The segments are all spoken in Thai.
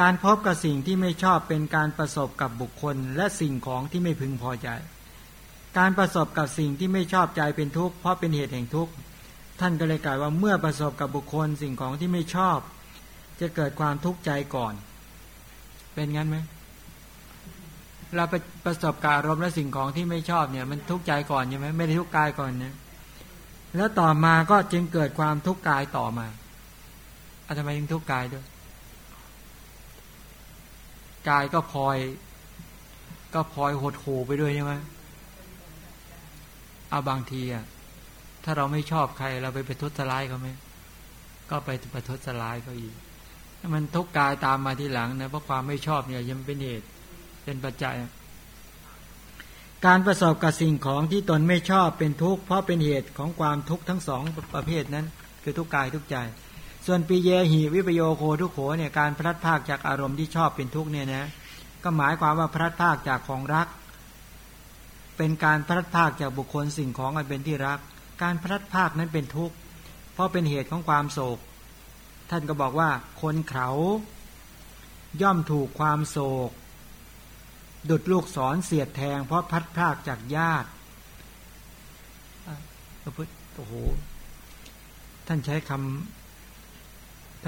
การพบกับสิ่งที่ไม่ชอบเป็นการประสบกับบุคคล และสิ่งของที่ไม่พึงพอใจ การประสบกับสิ่งที่ไม่ชอบใจเป็นทุกข์เพราะเป็นเหตุแห่งทุกข์ ท่านก็เลยกล่าวว่าเมื่อประสบกับบุคคลสิ่งของที่ไม่ชอบ จะเกิดความทุกข์ใจก่อน เป็นงั้นไหมเราไปประสบการอารมณ์และสิ่งของที่ไม่ชอบเนี่ยมันทุกข์ใจก่อนใช่ไหมไม่ได้ทุกข์กายก่อนเนี่ยแล้วต่อมาก็จึงเกิดความทุกข์กายต่อมาอาทำไมยังทุกข์กายด้วย กายก็พลอย ก็พลอยหดหูไปด้วยใช่ไหมเอาบางทีอะถ้าเราไม่ชอบใครเราไปไปทุสลายเขาไหมก็ไปประทุสลายเขาอีกมันทุกกายตามมาทีหลังนะเพราะความไม่ชอบเนี่ยยังเป็นเหตุเป็นปัจจัย การประสบกับสิ่งของที่ตนไม่ชอบเป็นทุกข์เพราะเป็นเหตุของความทุกข์ทั้งสองประเภทนั้น คือทุกกายทุกใจ ส่วนปีเยหีวิปโยโคทุกโขเนี่ยการพลัดพากจากอารมณ์ที่ชอบเป็นทุกข์เนี่ยนะก็หมายความว่าพลัดพากจากของรัก เป็นการพลัดพากจากบุคคลสิ่งของอันเป็นที่รัก การพลัดพากนั้นเป็นทุกข์เพราะเป็นเหตุของความโศก ท่านก็บอกว่าคนเขาย่อมถูกความโศก ดุดลูกศรเสียดแทง เพราะพัดพากจากญาติโอ้โหท่านใช้คำ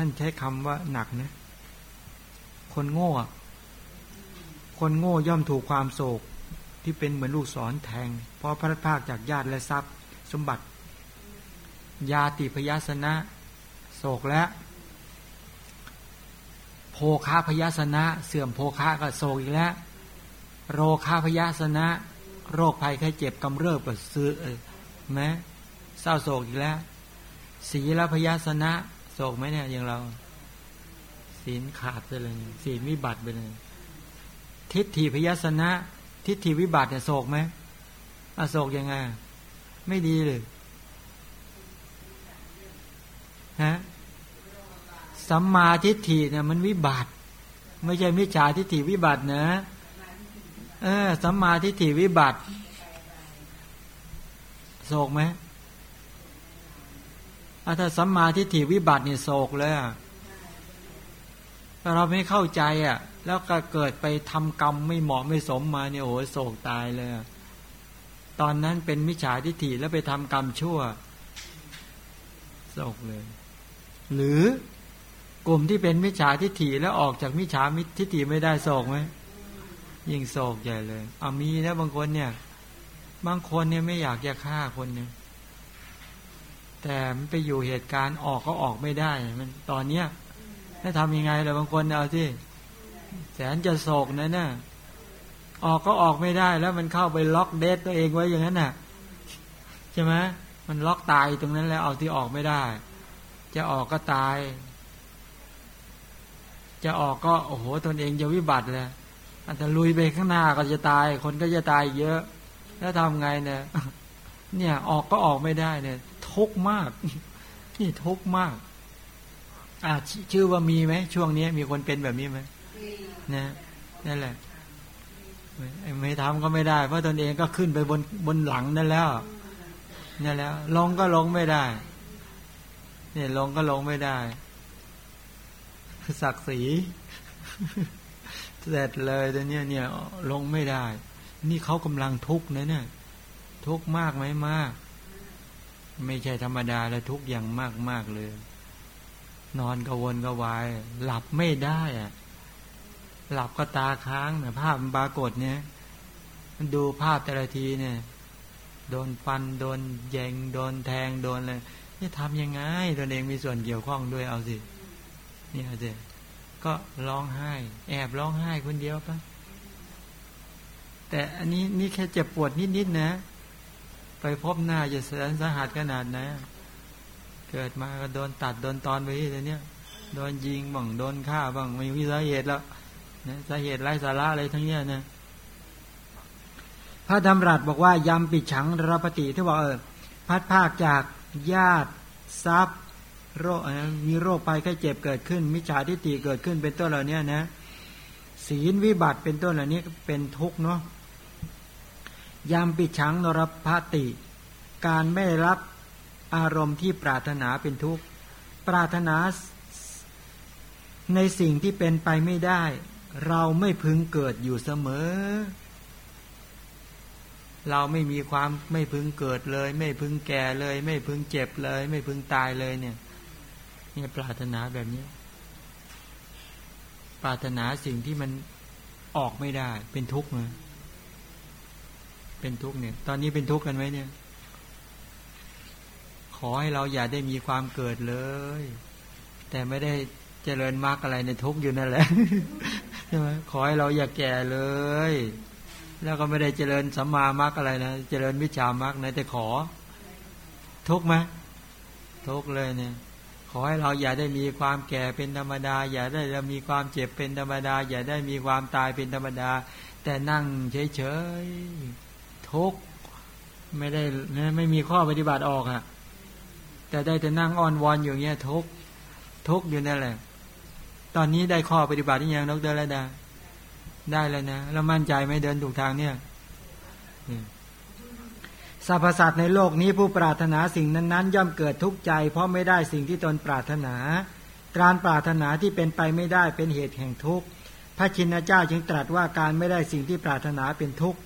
ท่านใช้คำว่าหนักนะ คนโง่ คนโง่ย่อมถูกความโศกที่เป็นเหมือนลูกศรแทง เพราะพัดพากจากญาติและทรัพย์ สมบัติ ยาติพยาสนะ โศกและ โภคาพยาสนะ เสื่อมโภคาก็โศกอีกแล้ว โรคาพยาสนะ โรคภัยไข้เจ็บกำเริบกับซื้อไหมเศร้าโศกอีกแล้ว ศีลพยาสนะ โศกไหมเนี่ยอย่างเรา ศีลขาดไปเลยศีลวิบัติไปเลย ทิฏฐิพยาสนะ ทิฏฐิวิบัติเนี่ยโศกไหมอโศกยังไง ไม่ดีเลยฮะสัมมาทิฏฐิเนี่ยมันวิบัติ ไม่ใช่มิจฉาทิฏฐิวิบัตินะเออสัมมาทิฏฐิวิบัติโศกไหม ถ้าสัมมาทิฏฐิวิบัตินี่โศกเลยถ้าเราไม่เข้าใจอะ แล้วก็เกิดไปทำกรรมไม่เหมาะไม่สมมาเนี่ยโอ้โศกตายเลยตอนนั้นเป็นมิจฉาทิฏฐิแล้วไปทำกรรมชั่วโศกเลย หรือกลุ่มที่เป็นมิจฉาทิฏฐิแล้วออกจากมิจฉาทิฏฐิไม่ได้โศกไหมยิ่งโศกใหญ่เลยเอามีนะบางคนเนี่ย บางคนเนี่ยไม่อยากจะฆ่าคนเนี่ย แต่มันไปอยู่เหตุการณ์ออกก็ออกไม่ได้ มันตอนเนี้ยถ้าทำยังไงเลยบางคนเอาที่แสนจะโศกนะเนี่ยออกก็ออกไม่ได้แล้วมันเข้าไปล็อกเดทตัวเองไว้อย่างนั้นน่ะใช่ไหมมันล็อกตายตรงนั้นแล้วเอาที่ออกไม่ได้ จะออกก็ตาย จะออกก็โอ้โหตนเองจะวิบัติเลยอาจจะลุยไปข้างหน้าก็จะตาย คนก็จะตายเยอะ แล้วทำไงเนี่ย เนี่ยออกก็ออกไม่ได้เนี่ย ทุกมาก นี่ทุกมาก อ่าชื่อว่ามีไหมช่วงนี้มีคนเป็นแบบนี้ไหมนะนั่นแหละไม่ทำก็ไม่ได้ เพราะตนเองก็ขึ้นไปบนบนหลังนั่นแล้วนี่แล้วลงก็ลงไม่ได้ เนี่ยลงก็ลงไม่ได้ศักดิ์ศรีเสร็จเลยแต่เนี้ยเนี่ยลงไม่ได้ นี่เขากำลังทุกข์นะเนี่ยทุกข์มากไหมมาก ไม่ใช่ธรรมดาแล้วทุกอย่างมากมากเลย นอนกวนกวาย หลับไม่ได้อะหลับก็ตาค้างเนี่ยภาพมันปรากฏเนี่ย มันดูภาพแต่ละทีเนี่ย โดนฟันโดนแยงโดนแทงโดนเลยนี่ทำยังไงตัวเองมีส่วนเกี่ยวข้องด้วยเอาสินี่เอาสิก็ร้องไห้ แอบร้องไห้คนเดียวปะแต่อันนี้นี่แค่เจ็บปวดนิดๆนะ ไปพบหน้าจะแสนสาหัสขนาดนะเกิดมาก็โดนตัดโดนตอนไปที่เนี้ยโดนยิงบ้างโดนฆ่าบ้างไม่มีสาเหตุแล้วนะสาเหตุไร้สาระอะไรทั้งเนี้ยนะพระดำรัสบอกว่ายำปิดฉังรปฏิที่บอกเออพัดภาคจากญาติทรัพย์โรคมีโรคไปแค่เจ็บเกิดขึ้น มิจฉาทิฏฐิเกิดขึ้นเป็นต้นเหล่านี้นะศีลวิบัติเป็นต้นเหล่านี้เป็นทุกข์เนาะ ยามปิดชังนรพติ การไม่รับอารมณ์ที่ปรารถนาเป็นทุกข์ ปรารถนาในสิ่งที่เป็นไปไม่ได้ เราไม่พึงเกิดอยู่เสมอ เราไม่มีความไม่พึงเกิดเลย ไม่พึงแก่เลย ไม่พึงเจ็บเลย ไม่พึงตายเลยเนี่ยเนี่ยปรารถนาแบบนี้ ปรารถนาสิ่งที่มันออกไม่ได้เป็นทุกข์เลย เป็นทุกข์เนี่ย ตอนนี้เป็นทุกข์กันไหมเนี่ย ขอให้เราอย่าได้มีความเกิดเลย แต่ไม่ได้เจริญมรรคอะไรในทุกข์อยู่นั่นแหละใช่ไหมขอให้เราอย่าแก่เลย แล้วก็ไม่ได้เจริญสัมมามรรคอะไรนะเจริญวิชามรรคนะแต่ขอ ทุกข์ไหมทุกข์เลยเนี่ยขอให้เราอย่าได้มีความแก่เป็นธรรมดา อย่าได้มีความเจ็บเป็นธรรมดา อย่าได้มีความตายเป็นธรรมดา แต่นั่งเฉยๆ ทุกข์ไม่ได้ไม่มีข้อปฏิบัติออกอะแต่ได้แต่นั่งอ้อนวอนอยู่เงี้ยทุกทุกอยู่นั่นแหละ ตอนนี้ได้ข้อปฏิบัติยังนกเดินแล้วดาได้แล้วนะแล้วมั่นใจไม่เดินถูกทางเนี่ยสรรพสัตว์ในโลกนี้ผู้ปรารถนาสิ่งนั้นๆ ย่อมเกิดทุกข์ใจ เพราะไม่ได้สิ่งที่ตนปรารถนา การปรารถนาที่เป็นไปไม่ได้เป็นเหตุแห่งทุกข์พระชินเจ้าจึงตรัสว่าการไม่ได้สิ่งที่ปรารถนาเป็นทุกข์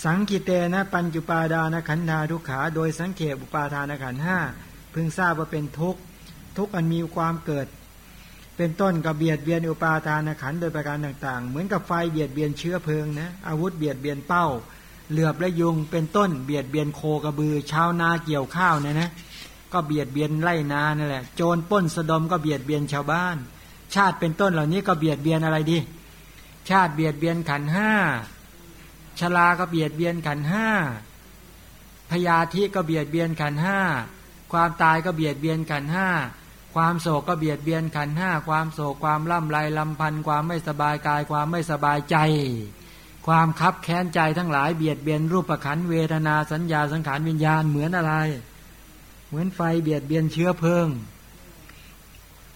สังกิเตนะปัญจุปาดานขันธาทุกขา โดยสังเขปอุปาทานขันห้าพึงทราบว่าเป็นทุกข์ทุกข์อันมีความเกิด เป็นต้นกับเบียดเบียนอุปาทานขันโดยประการต่าง ๆ เหมือนกับไฟเบียดเบียนเชื้อเพลิงนะอาวุธเบียดเบียนเป้า เหลือบและยุงเป็นต้นเบียดเบียนโคกระบือชาวนาเกี่ยวข้าวเนี่ยนะก็เบียดเบียนไล่นานั่นแหละโจรป้นสะดมก็เบียดเบียนชาวบ้าน ชาติเป็นต้นเหล่านี้ก็เบียดเบียนอะไรดี ชาติเบียดเบียนขันห้า ชลาก็เบียดเบียนขันห้าพยาธิก็เบียดเบียนขันห้าความตายก็เบียดเบียนขันห้าความโศกก็เบียดเบียนขันห้าความโศกความล่ำไรลำพันความไม่สบายกายความไม่สบายใจ ความคับแค้นใจทั้งหลายเบียดเบียนรูปขันเวทนาสัญญาสังขารวิญญาณเหมือนอะไร เหมือนไฟเบียดเบียนเชื้อเพลิง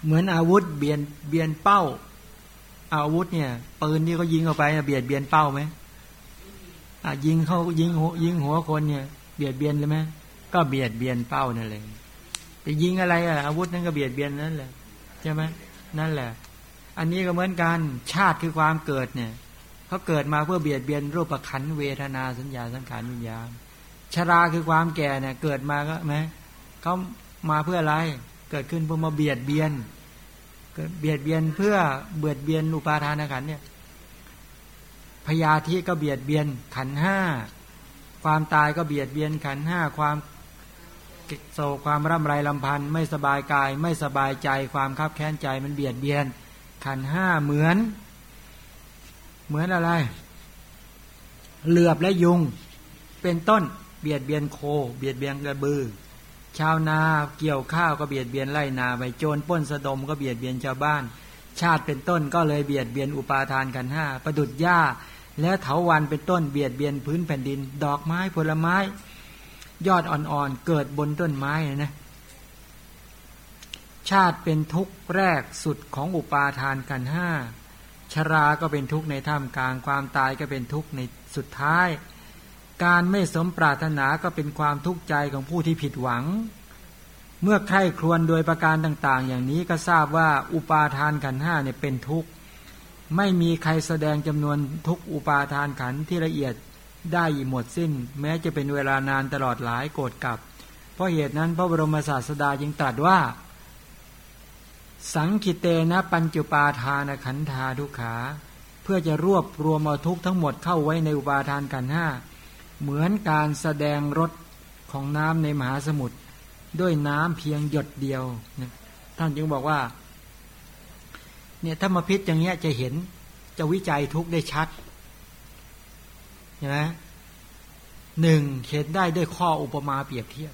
เหมือนอาวุธเบียนเบียนเป้า อาวุธเนี่ยปืนที่เขายิงเข้าไปเบียดเบียนเป้าไหม ยิงเขายิงหัวยิงหัวคนเนี่ย เบียดเบียนเลยไหมก็เบียดเบียนเป้านั่นเลยไปยิงอะไรอะอาวุธนั้นก็เบียดเบียนนั่นแหละใช่ไหมนั่นแหละ อันนี้ก็เหมือนกันชาติคือความเกิดเนี่ยเขาเกิดมาเพื่อเบียดเบียนรูปขันเวทนาสัญญาสังขารวิญญาณชราคือความแก่เนี่ย เกิดมาก็ไหมเขามาเพื่ออะไร เกิดขึ้นเพื่อมาเบียดเบียนเกิดเบียดเบียนเพื่อเบียดเบียนอุปาทานขันเนี่ย พยาธิก็เบียดเบียนขันห้าความตายก็เบียดเบียนขันห้าความโศกความร่ำไรลำพันธ์ไม่สบายกาย ไม่สบายใจความคับแค้นใจมันเบียดเบียน ขันห้าเหมือน เหมือนอะไร เหลือบและยุง เป็นต้นเบียดเบียนโค เบียดเบียนกระบือ ชาวนาเกี่ยวข้าวก็เบียดเบียนไร่นาไปโจรป้นสะดมก็เบียดเบียนชาวบ้าน ชาติเป็นต้นก็เลยเบียดเบียนอุปาทานขันห้าประดุดหญ้า และเถาวันเป็นต้นเบียดเบียนพื้นแผ่นดิน ดอกไม้ผลไม้ ยอดอ่อนๆเกิดบนต้นไม้นะชาติเป็นทุกข์แรกสุดของอุปาทานกันห้าชราก็เป็นทุกข์ในท่ามกลางความตายก็เป็นทุกข์ในสุดท้าย การไม่สมปรารถนาก็เป็นความทุกข์ใจของผู้ที่ผิดหวัง เมื่อใครครวญโดยประการต่าง ๆ อย่างนี้ก็ทราบว่าอุปาทานขันห้าเนี่ยเป็นทุกข์ ไม่มีใครแสดงจำนวนทุกอุปาทานขันที่ละเอียดได้หมดสิ้น แม้จะเป็นเวลานานตลอดหลายโกรธกับ เพราะเหตุนั้นพระบรมศาสดาจึงตรัสว่า สังคิเตนะปัญจุปาทานขันธาทุกขา เพื่อจะรวบรวมเอาทุกทั้งหมดเข้าไว้ในอุปาทานกันห้าเหมือนการแสดงรถของน้ำในมหาสมุทรด้วยน้ำเพียงหยดเดียว ท่านจึงบอกว่า เนี่ยถ้ามาพิษอย่างเงี้ยจะเห็นจะวิจัยทุกได้ชัดใช่ไหมหนึ่งเห็นได้ด้วยข้ออุปมาเปรียบเทียบ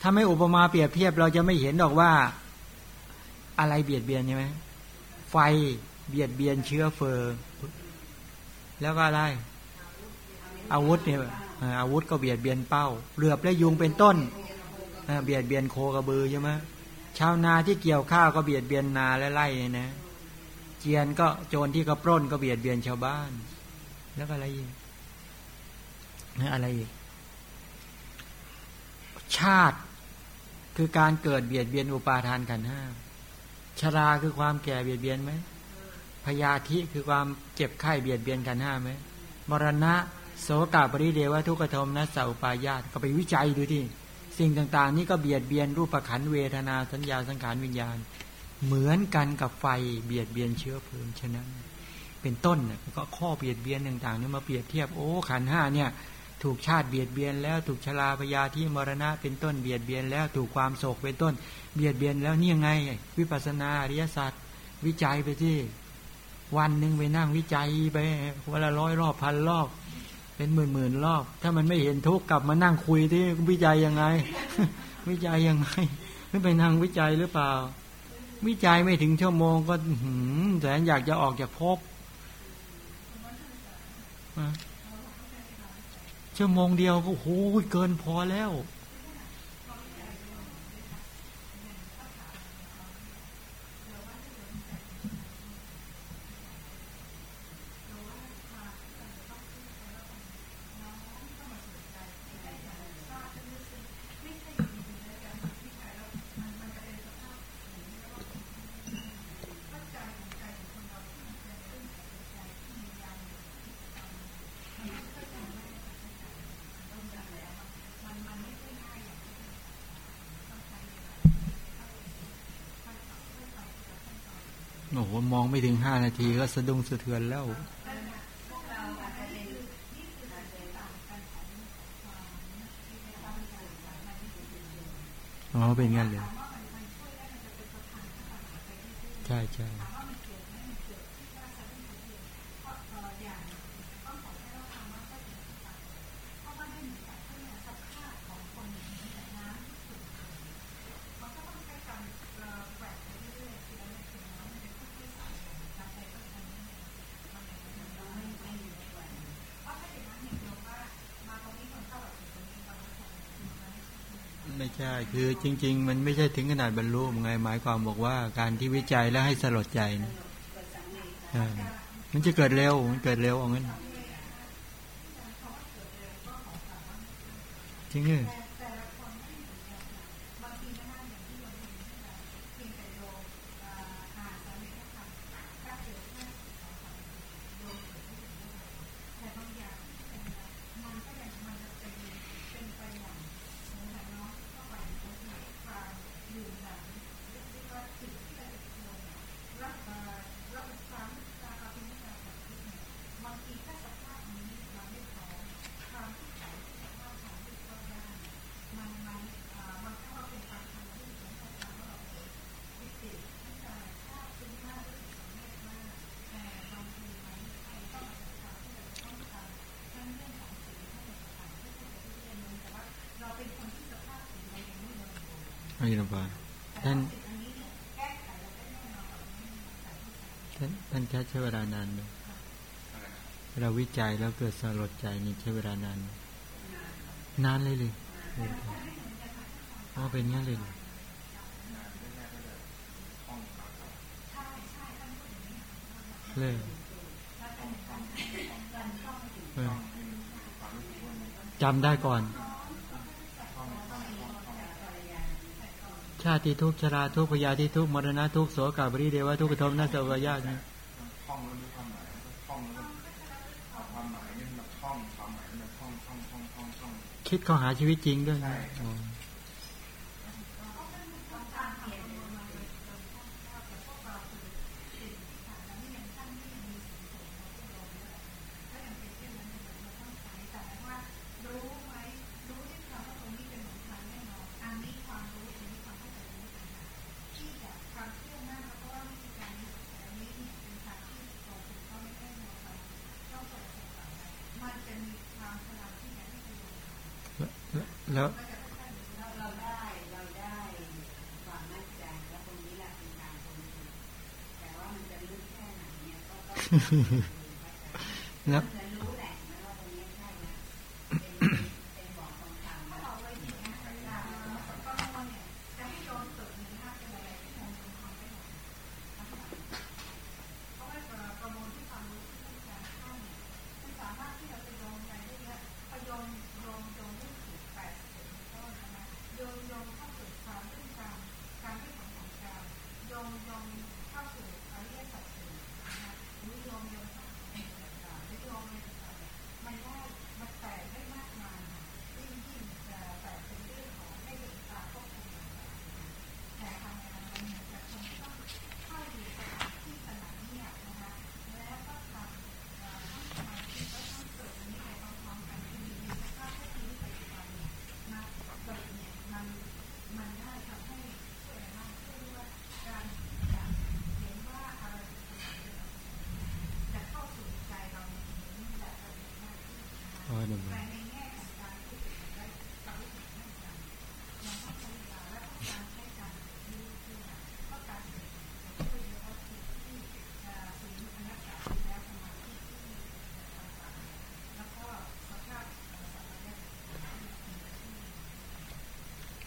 ถ้าไม่อุปมาเปรียบเทียบ เราจะไม่เห็นดอกว่าอะไรเบียดเบียนใช่ไหมไฟเบียดเบียนเชื้อเฟอร์แล้วก็อะไร อาวุธเนี่ยอาวุธก็เบียดเบียนเป้าเลือบและยุงเป็นต้นเบียดเบียนโคกระบือใช่ไหม ชาวนาที่เกี่ยวข้าวก็เบียดเบียนนาและไร่นะเจียนก็โจรที่กระปล้นก็เบียดเบียนชาวบ้าน แล้วก็อะไรอีกอะไรอีกชาติคือการเกิดเบียดเบียนอุปาทานกันห้าชราคือความแก่เบียดเบียนไหมพยาธิคือความเจ็บไข้เบียดเบียนกันห้าไหมมรณะโสกาปริเดวะทุกขโทมนะสัพปายาตก็ไปวิจัยดูที่ สิ่งต่างๆ นี้ก็เบียดเบียนรูปขันเวทนาสัญญาสังขารวิญญาณ เหมือนกันกับไฟเบียดเบียนเชื้อเพลิงฉะนั้น เป็นต้นเนี่ยก็ข้อเบียดเบียนต่างๆนี่มาเปรียบเทียบโอ้ขันห้าเนี่ยถูกชาติเบียดเบียนแล้วถูกชราพยาที่มรณะเป็นต้นเบียดเบียนแล้วถูกความโศกเป็นต้น เบียดเบียนแล้วนี่ยังไง วิปัสนาอริยสัจวิจัยไปที่ วันหนึ่งไปนั่งวิจัยไปวันละร้อยรอบพันรอบ เป็นหมื่นหมื่นรอบ ถ้ามันไม่เห็นทุกข์กลับมานั่งคุยที่วิจัยยังไง วิจัยยังไงไม่ไปนั่งวิจัยหรือเปล่า วิจัยไม่ถึงชั่วโมงก็หืมแสนอยากจะออกจากภพชั่วโมงเดียวก็โอ้โหเกินพอแล้ว โอ้โหมองไม่ถึงห้านาทีก็สะดุ้งสะเทือนแล้วอ๋อเป็นงั้นเลย ใช่ใช่ ใช่คือจริง ๆ มันไม่ใช่ถึงขนาดบรรลุไงหมายความบอกว่าการที่วิจัยแล้วให้สลดใจนะมันจะเกิดเร็วมันเกิดเร็วเอางั้นจริงเหรอ ไม่ลำบาท่านท่านท่านใช้เวลานานไหมเราวิจัยแล้วเกิดสลดใจนี่ใช้เวลานาน นานเลยเลยอ๋อเป็นงั้นเลยเลยจำได้ก่อน ชาติทุกชราทุกพยาธิทุกมรณะทุกโสกาบริเดวะทุกขโทมนาสวยานี่คิดเขาหาชีวิตจริงด้วยนะ แล้วแล้ว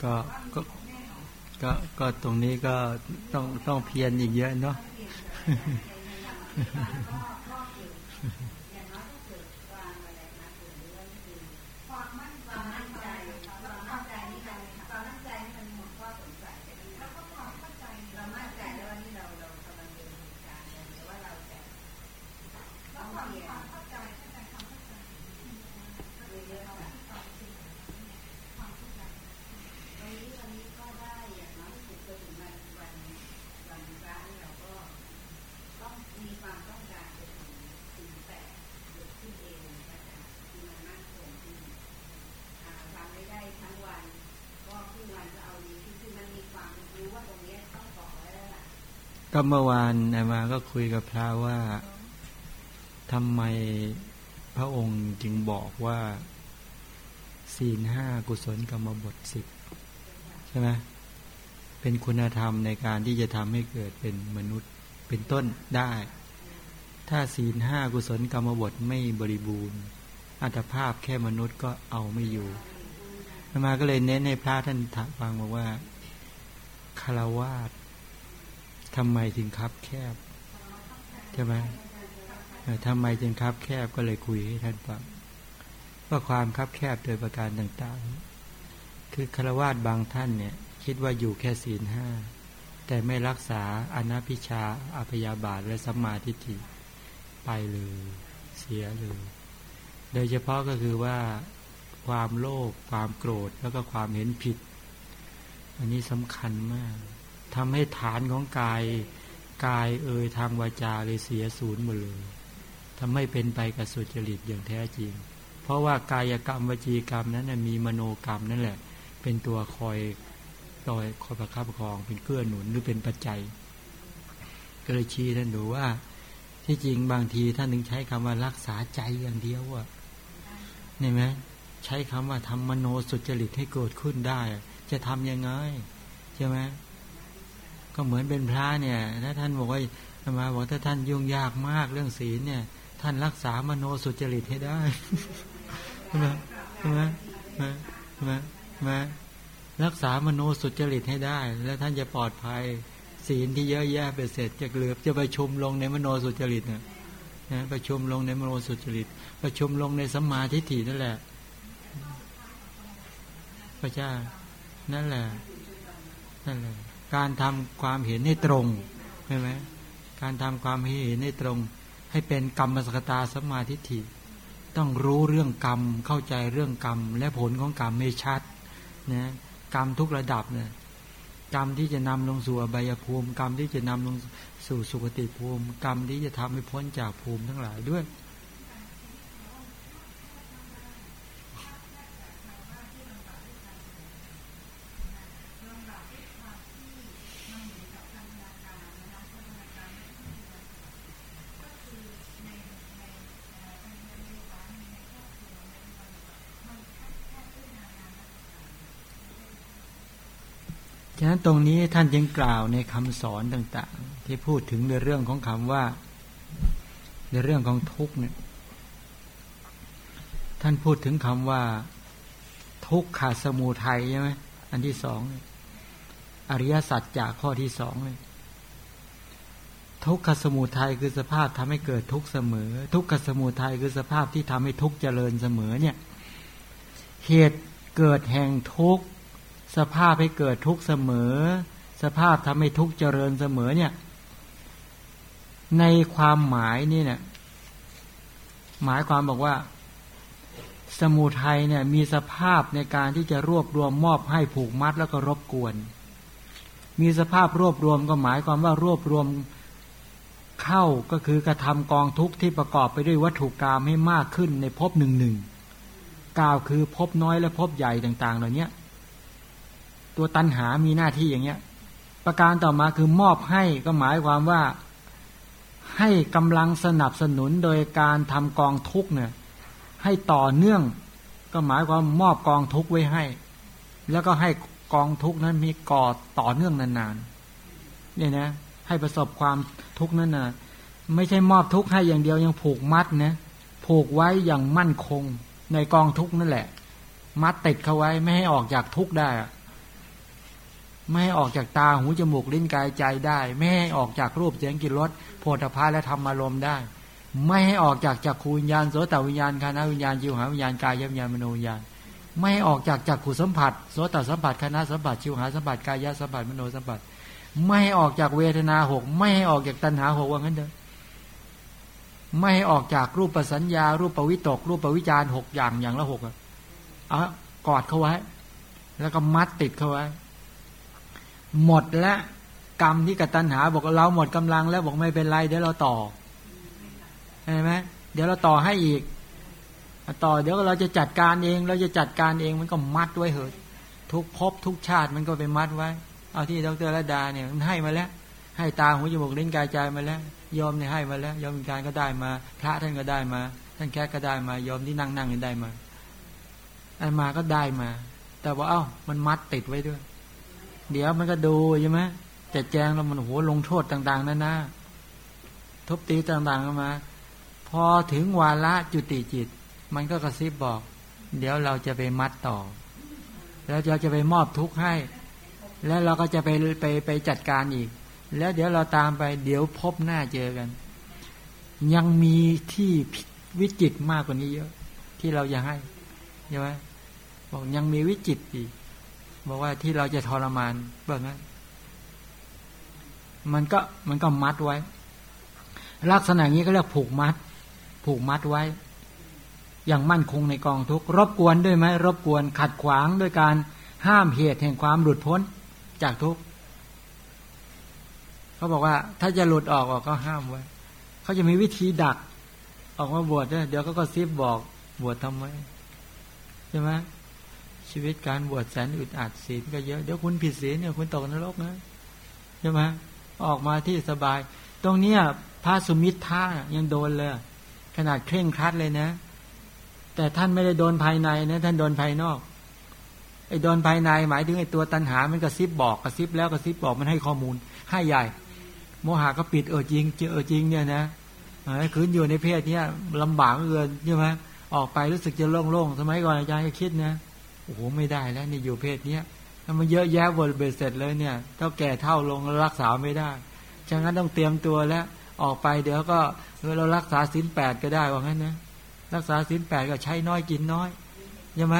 ก็ก็ก็ก็ตรงนี้ก็ต้องต้องเพียรอีกเยอะเนาะ ก็เมื่อวานอามาก็คุยกับพระว่าทำไมพระองค์จึงบอกว่าศีลห้ากุศลกรรมบทสิบใช่ไหมเป็นคุณธรรมในการที่จะทำให้เกิดเป็นมนุษย์เป็นต้นได้ ถ้าศีลห้ากุศลกรรมบทไม่บริบูรณ์ อัตภาพแค่มนุษย์ก็เอาไม่อยู่มาก็เลยเน้นให้พระท่านถามฟังบอกว่าคารวาส ทำไมถึงคับแคบใช่ไหมทำไมจึงคับแคบก็เลยคุยให้ท่านฟังว่าความคับแคบโดยประการต่างๆ คือคารวาสบางท่านเนี่ย คิดว่าอยู่แค่ศีลห้าแต่ไม่รักษาอนัพิชาอภยาบาทและสัมมาทิฏฐิไปเลยเสียเลย โดยเฉพาะก็คือว่าความโลภความโกรธแล้วก็ความเห็นผิด อันนี้สำคัญมาก ทำให้ฐานของกายกายเอ่ยทางวาจาเลยเสียศูนย์หมดเลยทำให้เป็นไปกับสุจริตอย่างแท้จริง เพราะว่ากายกรรมวจีกรรมนั้นมีมโนกรรมนั่นแหละ เป็นตัวคอยคอยคอยประคับประคองเป็นเกื้อหนุนหรือเป็นปัจจัยก็เลยชี้ท่านดูว่า ที่จริงบางทีท่านถึงใช้คำว่ารักษาใจอย่างเดียวอะเห็นไหมใช้คำว่าทำมโนสุจริตให้เกิดขึ้นได้ จะทํำยังไงใช่ไหม ก็เหมือนเป็นพระเนี่ยถ้าท่านบอกว่ามาบอกถ้าท่านยุ่งยากมากเรื่องศีลเนี่ย ท่านรักษามโนสุจริตให้ได้ใช่ไหมใช่ไหมใช่ไหมใช่ไหมรักษามโนสุจริตให้ได้ แล้วท่านจะปลอดภัย ศีลที่เยอะแยะไปเสร็จจะเกลือจะไปชุมลงในมโนสุจริตเนี่ยนะประชุมลงในมโนสุจริต ประชุมลงในสัมมาทิฏฐินั่นแหละ พระเจ้านั่นแหละ นั่นแหละ การทำความเห็นให้ตรงใช่ไหมการทำความเห็นให้ตรง ให้เป็นกรรมสกตาสมาธิฐิต้องรู้เรื่องกรรมเข้าใจเรื่องกรรม และผลของกรรมไม่ชัดนะกรรมทุกระดับเนี่ยกรรมที่จะนำลงสู่อบายภูมิ กรรมที่จะนำลงสู่สุคติภูมิ กรรมที่จะทำให้พ้นจากภูมิทั้งหลายด้วย ตรงนี้ท่านยังกล่าวในคำสอนต่าง ๆ ที่พูดถึงในเรื่องของคำว่า ในเรื่องของทุกเนี่ยท่านพูดถึงคำว่า ทุกขาสมูทัยใช่ไหมอันที่สองอริยสัจจากข้อที่สองเลยทุกขสมุทัยคือสภาพทำให้เกิดทุกเสมอ ทุกขสมุทัยคือสภาพที่ทำให้ทุกเจริญเสมอเนี่ย เหตุเกิดแห่งทุก สภาพให้เกิดทุกเสมอ สภาพทำให้ทุกเจริญเสมอเนี่ย ในความหมายนี่เนี่ย หมายความบอกว่า สมุทัยเนี่ย มีสภาพในการที่จะรวบรวมมอบให้ผูกมัดแล้วก็รบกวน มีสภาพรวบรวมก็หมายความว่ารวบรวมเข้าก็คือกระทำกองทุกข์ที่ประกอบไปด้วยวัตถุกรรมให้มากขึ้นในภพหนึ่งหนึ่งกล่าวคือภพน้อยและภพใหญ่ต่าง ๆ เหล่านี้ ตัวตันหามีหน้าที่อย่างเงี้ย ประการต่อมาคือมอบให้ก็หมายความว่าให้กำลังสนับสนุนโดยการทำกองทุกเนี่ยให้ต่อเนื่อง ก็หมายความมอบกองทุกไว้ให้ แล้วก็ให้กองทุกนั้นมีก่อต่อเนื่องนานๆเนี่ยนะให้ประสบความทุกนั้นนะไม่ใช่มอบทุกให้อย่างเดียวยังผูกมัดนะผูกไว้อย่างมั่นคงในกองทุกนั่นแหละ มัดติดเขาไว้ไม่ให้ออกจากทุกได้ ไม่ให้ออกจากตาหูจมูกลิ้นกายใจได้ ไม่ให้ออกจากรูปเสียงกลิ่นรสโผฏฐาและธรรมารมณ์ได้ ไม่ให้ออกจากจักขูวิญญาณโสตวิญญาณคณะวิญญาณจิวหาวิญญาณกายวิญญาณมโนวิญญาณ ไม่ให้ออกจากจักขูสัมผัสโสตสัมผัสคณะสัมผัสชิวหาสัมผัสกายสัมผัสมโนสัมผัส ไม่ให้ออกจากเวทนาหกไม่ให้ออกจากตัณหาหกว่างั้นเถอะไม่ให้ออกจากรูปปสัญญา รูปปวิตก รูปปวิจารหกอย่างอย่างละหกอะกอดเขาไว้ แล้วก็มัดติดเขาไว้ หมดและกรรมที่กตัญหา บอกเราหมดกำลังแล้วบอกไม่เป็นไรเดี๋ยวเราต่อเห็นไหมเดี๋ยวเราต่อให้อีก ต่อเดี๋ยวเราจะจัดการเอง เราจะจัดการเองมันก็มัดไว้เหอะทุกภพทุกชาติมันก็ไปมัดไว้ เอาที่ดรระดาเนี่ยมันให้มาแล้ว ให้ตาหูจมูกลิ้นกายใจมาแล้วยอมเนี่ยให้มาแล้วยอมการก็ได้มา พระท่านก็ได้มา ท่านแค่ก็ได้มายอมที่นั่งนั่งก็ได้มาไอ้มาก็ได้มา แต่ว่าเอ้ามันมัดติดไว้ด้วย เดี๋ยวมันก็ดูใช่ไหมแจะแจงแล้วมันโหลงโทษต่าง ๆนั่นนะทุบตีต่างๆมา พอถึงวาระจุติจิต มันก็กระซิบบอก เดี๋ยวเราจะไปมัดต่อ แล้วเราจะไปมอบทุกข์ให้ แล้วเราก็จะไปไปไปจัดการอีก แล้วเดี๋ยวเราตามไป เดี๋ยวพบหน้าเจอกัน ยังมีที่วิจิตมากกว่านี้เยอะ ที่เราจะให้ใช่ไหมบอกยังมีวิจิตอีก บอกว่าที่เราจะทรมานเบื้องนั้นมันก็มันก็มัดไว้ ลักษณะนี้ก็เรียกผูกมัด ผูกมัดไว้ อย่างมั่นคงในกองทุกรบกวนด้วยไหมรบกวนขัดขวางด้วยการห้ามเหตุแห่งความหลุดพ้นจากทุกเขาบอกว่า ถ้าจะหลุดออกออกก็ห้ามไว้เขาจะมีวิธีดัก ออกมาบวชเดี๋ยวก็ก็ซิบบอกบวชทำไมใช่ไหม ชีวิตการบวชแสนอึดอัดศีลก็เยอะ เดี๋ยวคุณผิดศีลเนี่ยคุณตกนรกนะใช่ไหมออกมาที่สบาย ตรงเนี้ยพระสุมิท่ายังโดนเลย ขนาดเคร่งครัดเลยนะ แต่ท่านไม่ได้โดนภายในนะท่านโดนภายนอกไอ้โดนภายในหมายถึงไอ้ตัวตันหา มันกระซิบบอกกระซิบแล้วกระซิบบอกมันให้ข้อมูลให้ใหญ่ โมหะก็ปิดเออจริงเจอเออจริงเนี่ยนะคืนอยู่ในเพศเนี้ยลำบากเกินใช่ไหมออกไปรู้สึกจะโล่งๆสมัยก่อนอาจารย์ก็คิดนะ โอ้โหไม่ได้แล้วนี่อยู่เพศเนี้ยมันเยอะแยะบนเบสเสร็จเลยเนี่ยเท่าแก่เท่าลงรักษาไม่ได้ฉะนั้นต้องเตรียมตัวแล้ว ออกไปเดี๋ยวก็เรารักษาสินแปดก็ได้ว่างั้นนะรักษาสินแปดก็ใช้น้อยกินน้อยใช่ไหม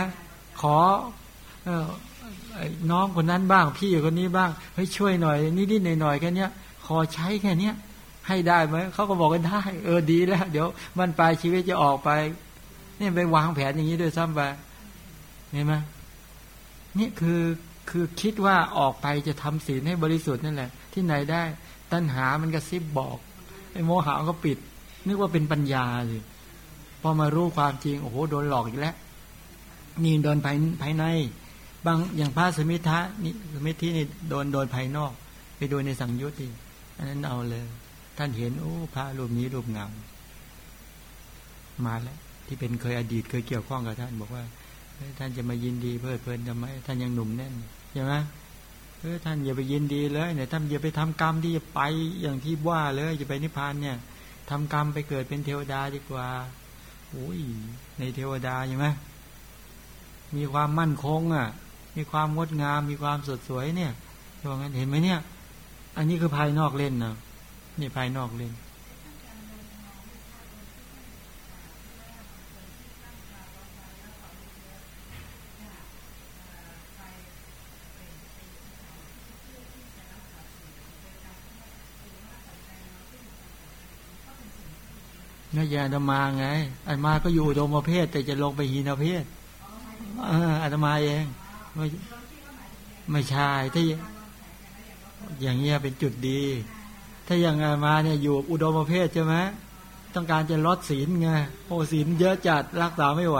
ขอเออน้องคนนั้นบ้างพี่คนนี้บ้างเฮ้ยช่วยหน่อยนิดๆหน่อยๆแค่นี้ขอใช้แค่เนี้ยให้ได้ไหมเขาก็บอกกันได้ เออดีแล้ว เดี๋ยวมันปลายชีวิตจะออกไปนี่ไปวางแผนอย่างนี้ด้วยซ้ำไป เห็นไหมนี่คือคือคิดว่าออกไปจะทำศีลให้บริสุทธิ์นั่นแหละ ที่ไหนได้ ตัณหามันก็ซิบบอกไอ้โมหะก็ปิด นึกว่าเป็นปัญญาเลยพอมารู้ความจริงโอ้โหโดนหลอกอีกแล้วนี่โดนภายภายใน บางอย่างพระสมิทะนี่สมิธินี่โดนโดนภายนอก ไปโดนในสังยุติอันนั้นเอาเลย ท่านเห็นโอ้พระรูปนี้รูปงามมาแล้วที่เป็นเคยอดีตเคยเกี่ยวข้องกับท่านบอกว่า ท่านจะมายินดีเพลิดเพลินทำไมท่านยังหนุ่มแน่นใช่ไหมเออท่านอย่าไปยินดีเลยเนี่ยท่านอย่าไปทำกรรมที่จะไปอย่างที่ว่าเลยจะไปนิพพานเนี่ยทำกรรมไปเกิดเป็นเทวดาดีกว่าโอ้ยในเทวดาใช่ไหมมีความมั่นคงอะ มีความงดงาม มีความสดสวยเนี่ยว่างั้นเห็นไหมเนี่ย อันนี้คือภายนอกเล่นนะนี่ภายนอกเล่น นี่ยอาตมาไงอาตมาก็อยู่โดมเพศแต่จะลงไปหีนเพศอาตมาเองไม่ไม่ใช่ถ้าอย่างเงี้ยเป็นจุดดี ถ้าอย่างอาตมาเนี่ยอยู่อุดมเพศใช่ไหมต้องการจะลดศีลไงโอ้ศีลเยอะจัดรักษาไม่ไหว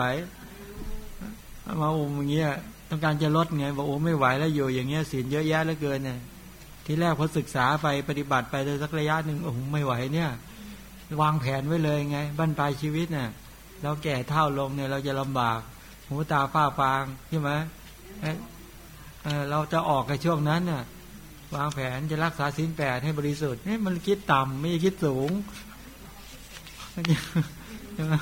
มาอมอย่างเงี้ยต้องการจะลดไงบอกโอ้ไม่ไหวแล้วอยู่อย่างเงี้ยศีลเยอะแยะเหลือเกินเนี่ยทีแรกพอศึกษาไปปฏิบัติไปเลยสักระยะหนึ่งโอ้ไม่ไหวเนี่ย วางแผนไว้เลยไงบั้นปลายชีวิตเนี่ยเราแก่เท่าลงเนี่ย เราจะลำบากหูตาฝ้าฟางใช่ไหมเราจะออกในช่วงนั้นน่ะ วางแผนจะรักษาสินแปดให้บริสุทธิ์นี่มันคิดต่ำไม่คิดสูงใช่ไหม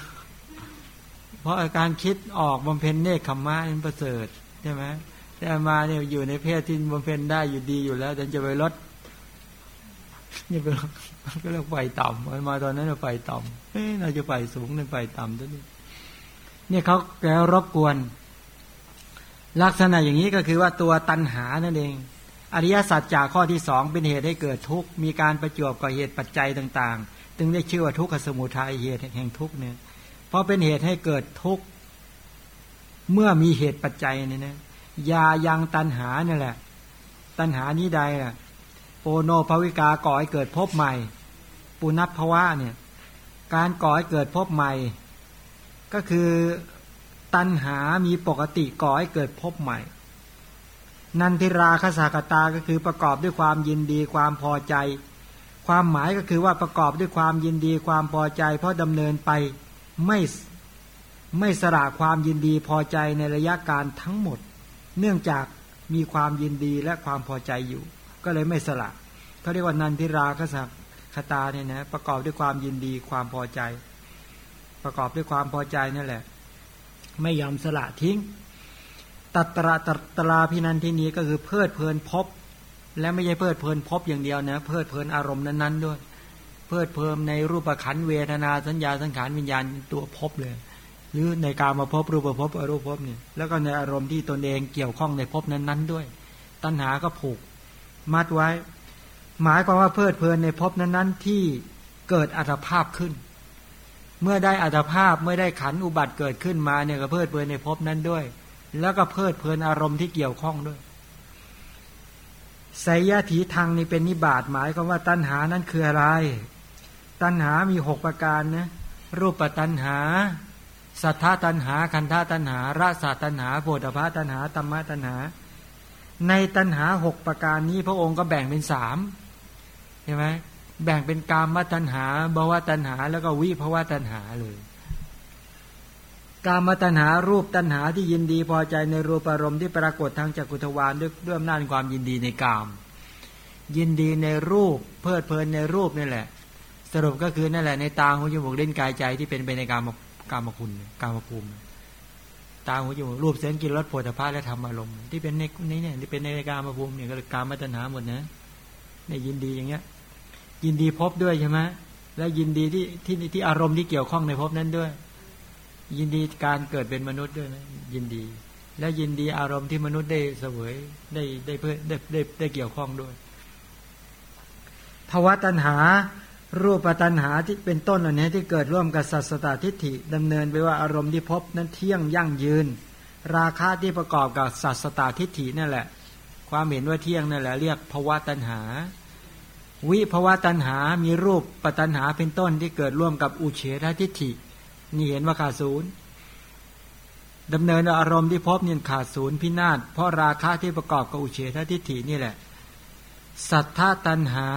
เพราะอาการคิดออกบำเพ็ญเนคขมมะมันประเสริฐใช่ไหมแต่มาเนี่ยอยู่ในเพศที่บำเพ็ญได้อยู่ดีอยู่แล้วแต่จะไปลด นี่เป็นก็เรียกไฟต่ำมันมาตอนนั้นเราไฟต่ำเฮ้ยเราจะไฟสูงในไฟต่ำตัวนี้เนี่ยเขาแล้วรบกวน ลักษณะอย่างนี้ก็คือว่าตัวตันหานั่นเอง อริยสัจจากข้อที่สองเป็นเหตุให้เกิดทุกข์มีการประจวบกับเหตุปัจจัยต่างๆจึงได้ชื่อว่าทุกขสมุทัยเหตุแห่งทุกข์เนี่ยเพราะเป็นเหตุให้เกิดทุกข์เมื่อมีเหตุปัจจัยเนี่ยนะยายังตันหาเนี่ยแหละ ตันหานี้ใดอะ โอโนภวิกาก่อให้เกิดพบใหม่ ปุณพภวะเนี่ยการก่อให้เกิดพบใหม่ ก็คือตัณหามีปกติก่อให้เกิดพบใหม่ นันทิราคสากตาก็คือประกอบด้วยความยินดีความพอใจ ความหมายก็คือว่าประกอบด้วยความยินดีความพอใจ เพราะดำเนินไปไม่ไม่สละความยินดีพอใจในระยะการทั้งหมด เนื่องจากมีความยินดีและความพอใจอยู่ ก็เลยไม่สละเขาเรียกว่านันทิราคสักคตาเนี่ยนะประกอบด้วยความยินดีความพอใจ ประกอบด้วยความพอใจนั่นแหละ ไม่ยอมสละทิ้ง ตัตระตัตราพินันที่นี้ก็คือเพลิดเพลินพบ และไม่ใช่เพลิดเพลินพบอย่างเดียวนะเพลิดเพลินอารมณ์นั้นๆด้วย เพลิดเพลินในรูปขันเวทนาสัญญาสังขารวิญญาณตัวพบเลย หรือในการมาพบรูปภพอรูปภพเนี่ยแล้วก็ในอารมณ์ที่ตนเองเกี่ยวข้องในภพนั้นๆด้วย ตัณหาก็ผูก มัดไว้ หมายความว่าเพลิดเพลินในภพนั้นๆ ที่เกิดอัตภาพขึ้น เมื่อได้อัตภาพเมื่อได้ขันอุบัติเกิดขึ้นมาเนี่ยก็เพลิดเพลินในภพนั้นด้วย แล้วก็เพลิดเพลินอารมณ์ที่เกี่ยวข้องด้วยไสยถีทางนี่เป็นนิบาตหมายความว่าตัณหานั้นคืออะไร ตัณหามีหกประการนะรูปตัณหา สัทธาตันหาคันธาตันหา ราสาตันหาโพธพาตันหาธรรมะตันหา ในตันหาหกประการนี้พระองค์ก็แบ่งเป็นสามใช่ไหมแบ่งเป็นกามตันหาบวตันหา แล้วก็วิภวตันหาเลย กามตันหารูปตันหาที่ยินดีพอใจในรูปอารมณ์ที่ปรากฏทางจักรุทวารด้วยด้วยอำนาจความยินดีในกาม ยินดีในรูป เพลิดเพลินในรูปนี่แหละ สรุปก็คือนั่นแหละในตาหูจมูกเล่นกายใจที่เป็นไปในกามกามคุณกามภูมิ ตาหูจมูกรูปเส้นกินรสโผฏฐะและธรรมอารมณ์ที่เป็นในนี้เนี่ยที่เป็นในกามภูมิเนี่ยก็เลยกามมัตนาหมดนะในยินดีอย่างเงี้ย ยินดีพบด้วยใช่ไหมแล้วยินดีที่ที่ที่อารมณ์ที่เกี่ยวข้องในพบนั้นด้วย ยินดีการเกิดเป็นมนุษย์ด้วยนะยินดี และยินดีอารมณ์ที่มนุษย์ได้เสวยได้ได้เพื่อได้ได้ได้เกี่ยวข้องด้วยภาวะตัณหา รูปตัณหาที่เป็นต้นอันนี้ที่เกิดร่วมกับสัสตทิฏฐิดำเนินไปว่าอารมณ์ที่พบนั้นเที่ยงยั่งยืน ราคาที่ประกอบกับสัสตทิฏฐินั่นแหละ ความเห็นว่าเที่ยงนั่นแหละเรียกภาวะตัณหา วิภาวะตัณหา มีรูปปตัณหาเป็นต้นที่เกิดร่วมกับอุเฉททิฏฐิ นี่เห็นว่าขาดศูนย์ดำเนินอารมณ์ที่พบเนี่ยขาดศูนย์พินาศเพราะราคาที่ประกอบกับอุเฉททิฏฐินี่แหละ สัทธาตัณหา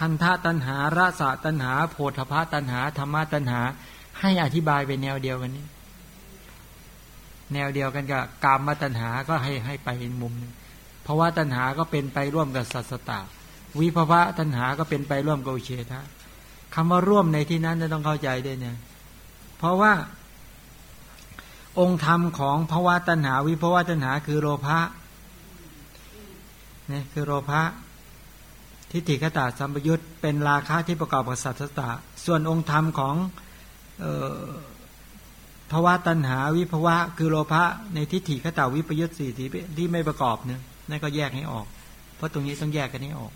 คันธาตันหาราสะตันหา โพธพาตันหาธรรมะตันหา ให้อธิบายเป็นแนวเดียวกันนี้ แนวเดียวกันกับกามมาตันหาก็ให้ให้ไปอีกมุมนึงเพราะว่าตันหาก็เป็นไปร่วมกับสัสตาวิภวะตันหาก็เป็นไปร่วมกับอุเฉทะคำว่าร่วมในที่นั้นจะต้องเข้าใจด้วยเนี่ย เพราะว่า องค์ธรรมของภาวะตัณหา วิภวะตัณหาคือโลภะเนี่ยคือโลภะ ทิฏฐิคตาสัมปยุตเป็นราคะที่ประกอบกับสัตตะส่วนองค์ธรรมของภาวะตัณหาวิภาวะ คือโลภะในทิฏฐิคตาวิปยุตสี่ที่ที่ไม่ประกอบเนี่ยนั่นก็แยกให้ออก เพราะตรงนี้ต้องแยกกันให้ออก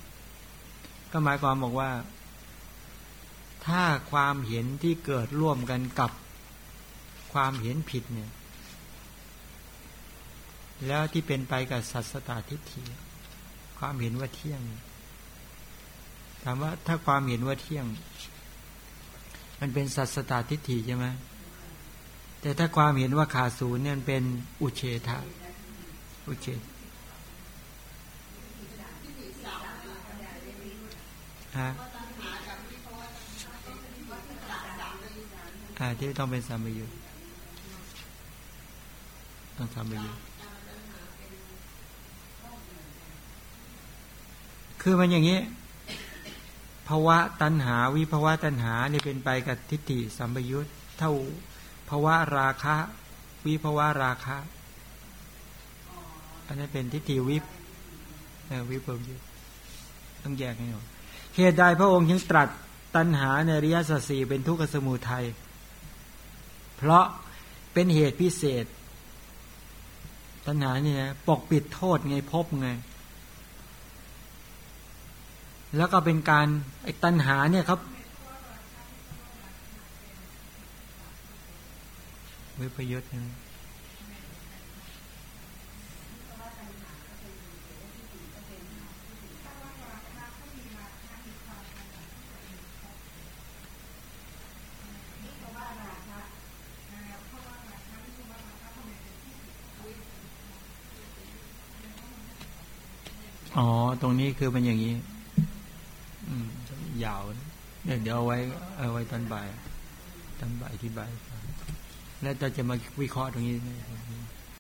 ก็หมายความบอกว่า ถ้าความเห็นที่เกิดร่วมกันกับความเห็นผิดเนี่ย แล้วที่เป็นไปกับสัตสตาทิฏฐิความเห็นว่าเที่ยง ถามว่าถ้าความเห็นว่าเที่ยง มันเป็นสัสตาทิฏฐิใช่ไหมแต่ถ้าความเห็นว่าขาดศูนย์เนี่ยเป็นอุเฉทะอุเฉทฮะอ่าที่ต้องเป็นสามยุต้องสามยุคือมันอย่างนี้ ภาวะตัณหาวิภาวะตัณหาเนี่ยเป็นไปกับทิฏฐิสัมปยุตเท่าภาวะราคะ วิภาวะราคะ อันนั้เป็นทิฏฐิวิปวิปวิปต้องแยกให้หน่อยเหตุใดพระองค์จึงตรัสตัณหาในริยสัจสีเป็นทุกขสมุทัยเพราะเป็นเหตุพิเศษ ตัณหาเนี่ยปกปิดโทษไงพบไง แล้วก็เป็นการไอ้ตัณหาเนี่ยครับวิปยุทธ์นะอ๋อ ตรงนี้คือเป็นอย่างนี้ ยาวเดี๋ยวเดี๋ยวเอาไว้เอาไว้ตอนบ่ายตอนบ่ายที่บ่ายแล้วเราจะมาวิเคราะห์ตรงนี้